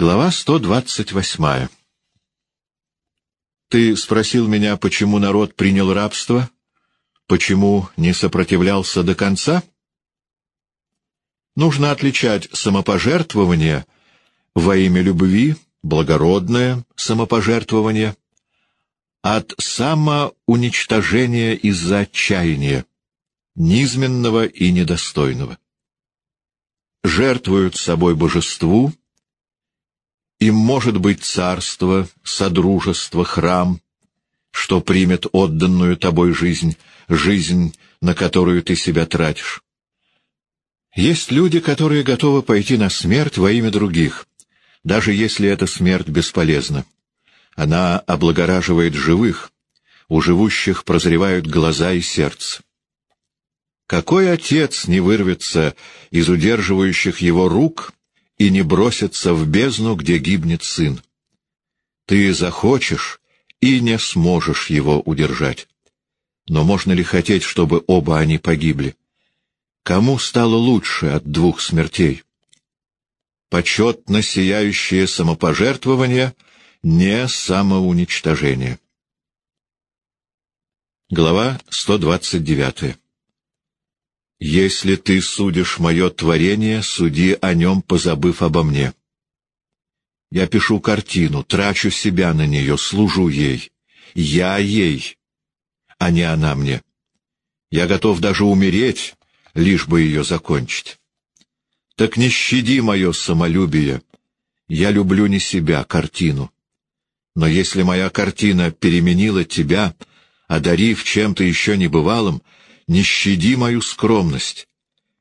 Глава 128. Ты спросил меня, почему народ принял рабство? Почему не сопротивлялся до конца? Нужно отличать самопожертвование во имя любви, благородное самопожертвование, от самоуничтожения из-за отчаяния, низменного и недостойного. Жертвуют собой божеству — им может быть царство, содружество, храм, что примет отданную тобой жизнь, жизнь, на которую ты себя тратишь. Есть люди, которые готовы пойти на смерть во имя других, даже если эта смерть бесполезна. Она облагораживает живых, у живущих прозревают глаза и сердце. Какой отец не вырвется из удерживающих его рук и не бросится в бездну, где гибнет сын. Ты захочешь и не сможешь его удержать. Но можно ли хотеть, чтобы оба они погибли? Кому стало лучше от двух смертей? Почетно сияющее самопожертвование — не самоуничтожение. Глава 129 если ты судишь мое творение, суди о нем, позабыв обо мне. Я пишу картину, трачу себя на нее, служу ей. Я ей, а не она мне. Я готов даже умереть, лишь бы ее закончить. Так не щади мое самолюбие. Я люблю не себя, картину. Но если моя картина переменила тебя, одарив чем-то еще небывалым, не щади мою скромность.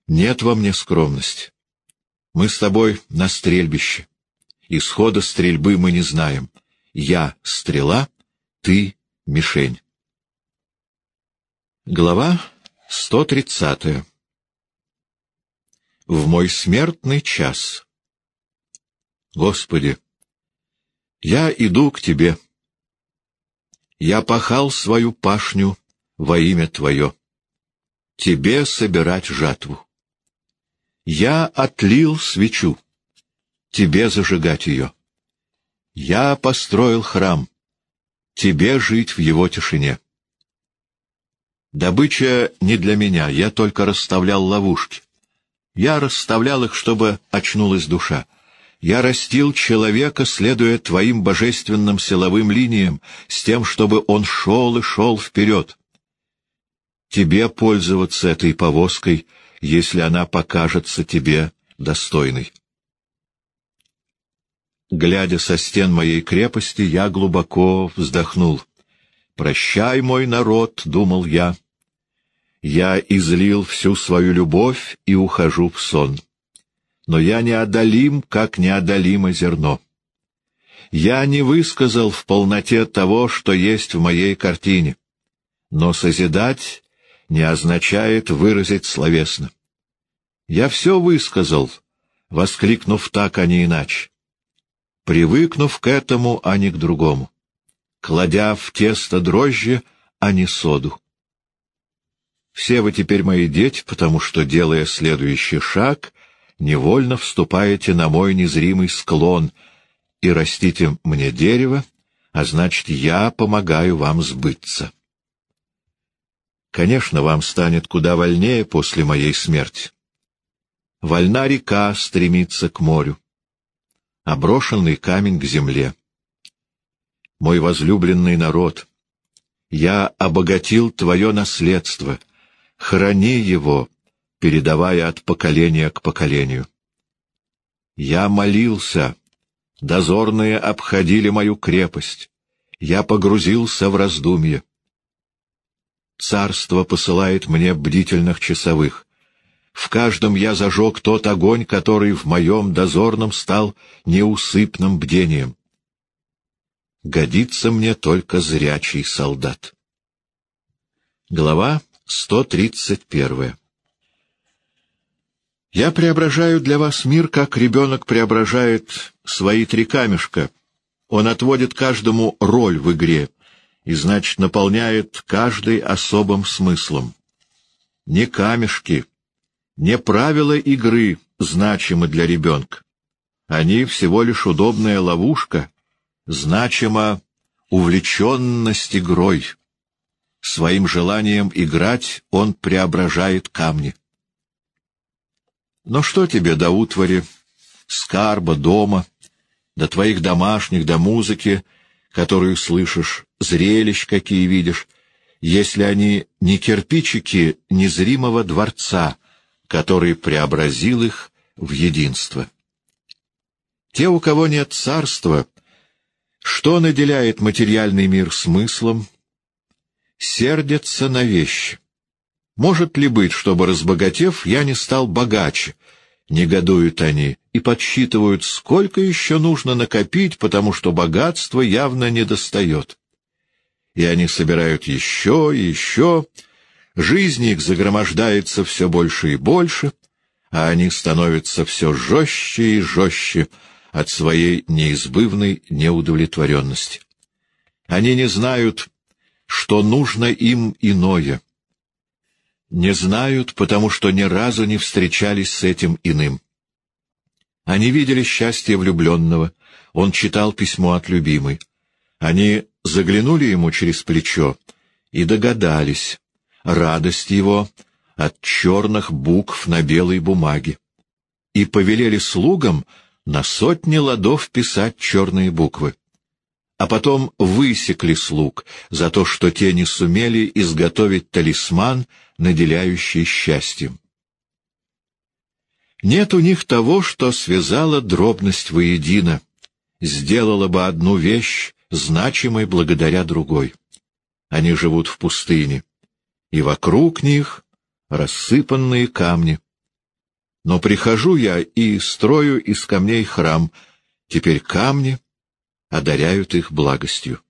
Нет во мне скромности. Мы с тобой на стрельбище. Исхода стрельбы мы не знаем. Я — стрела, ты — мишень. Глава 130 В мой смертный час. Господи, я иду к Тебе. Я пахал свою пашню во имя Твое тебе собирать жатву. Я отлил свечу, тебе зажигать ее. Я построил храм, тебе жить в его тишине. Добыча не для меня, я только расставлял ловушки. Я расставлял их, чтобы очнулась душа. Я растил человека, следуя твоим божественным силовым линиям, с тем, чтобы он шел и шел вперед тебе пользоваться этой повозкой, если она покажется тебе достойной. Глядя со стен моей крепости, я глубоко вздохнул. «Прощай, мой народ», — думал я. Я излил всю свою любовь и ухожу в сон. Но я неодолим, как неодолимо зерно. Я не высказал в полноте того, что есть в моей картине. Но созидать не означает выразить словесно. Я все высказал, воскликнув так, а не иначе. Привыкнув к этому, а не к другому. Кладя в тесто дрожжи, а не соду. Все вы теперь мои дети, потому что, делая следующий шаг, невольно вступаете на мой незримый склон и растите мне дерево, а значит, я помогаю вам сбыться. Конечно, вам станет куда вольнее после моей смерти. Вольна река стремится к морю, а брошенный камень к земле. Мой возлюбленный народ, я обогатил твое наследство, храни его, передавая от поколения к поколению. Я молился, дозорные обходили мою крепость, я погрузился в раздумье. Царство посылает мне бдительных часовых. В каждом я зажег тот огонь, который в моем дозорном стал неусыпным бдением. Годится мне только зрячий солдат. Глава 131 Я преображаю для вас мир, как ребенок преображает свои три камешка. Он отводит каждому роль в игре, и, значит, наполняет каждый особым смыслом. Не камешки, не правила игры значимы для ребенка. Они всего лишь удобная ловушка, значимо увлеченность игрой. Своим желанием играть он преображает камни. Но что тебе до утвари, скарба, дома, до твоих домашних, до музыки, которую слышишь, зрелищ, какие видишь, если они не кирпичики незримого дворца, который преобразил их в единство. Те, у кого нет царства, что наделяет материальный мир смыслом, сердятся на вещи. Может ли быть, чтобы, разбогатев, я не стал богаче? Негодуют они и подсчитывают, сколько еще нужно накопить, потому что богатство явно недостает. И они собирают еще и еще, жизнь их загромождается все больше и больше, а они становятся все жестче и жестче от своей неизбывной неудовлетворенности. Они не знают, что нужно им иное. Не знают, потому что ни разу не встречались с этим иным. Они видели счастье влюбленного, он читал письмо от любимой. Они заглянули ему через плечо и догадались, радость его от черных букв на белой бумаге, и повелели слугам на сотни ладов писать черные буквы а потом высекли слуг за то, что те не сумели изготовить талисман, наделяющий счастьем. Нет у них того, что связало дробность воедино, сделало бы одну вещь значимой благодаря другой. Они живут в пустыне, и вокруг них рассыпанные камни. Но прихожу я и строю из камней храм, теперь камни — одаряют их благостью.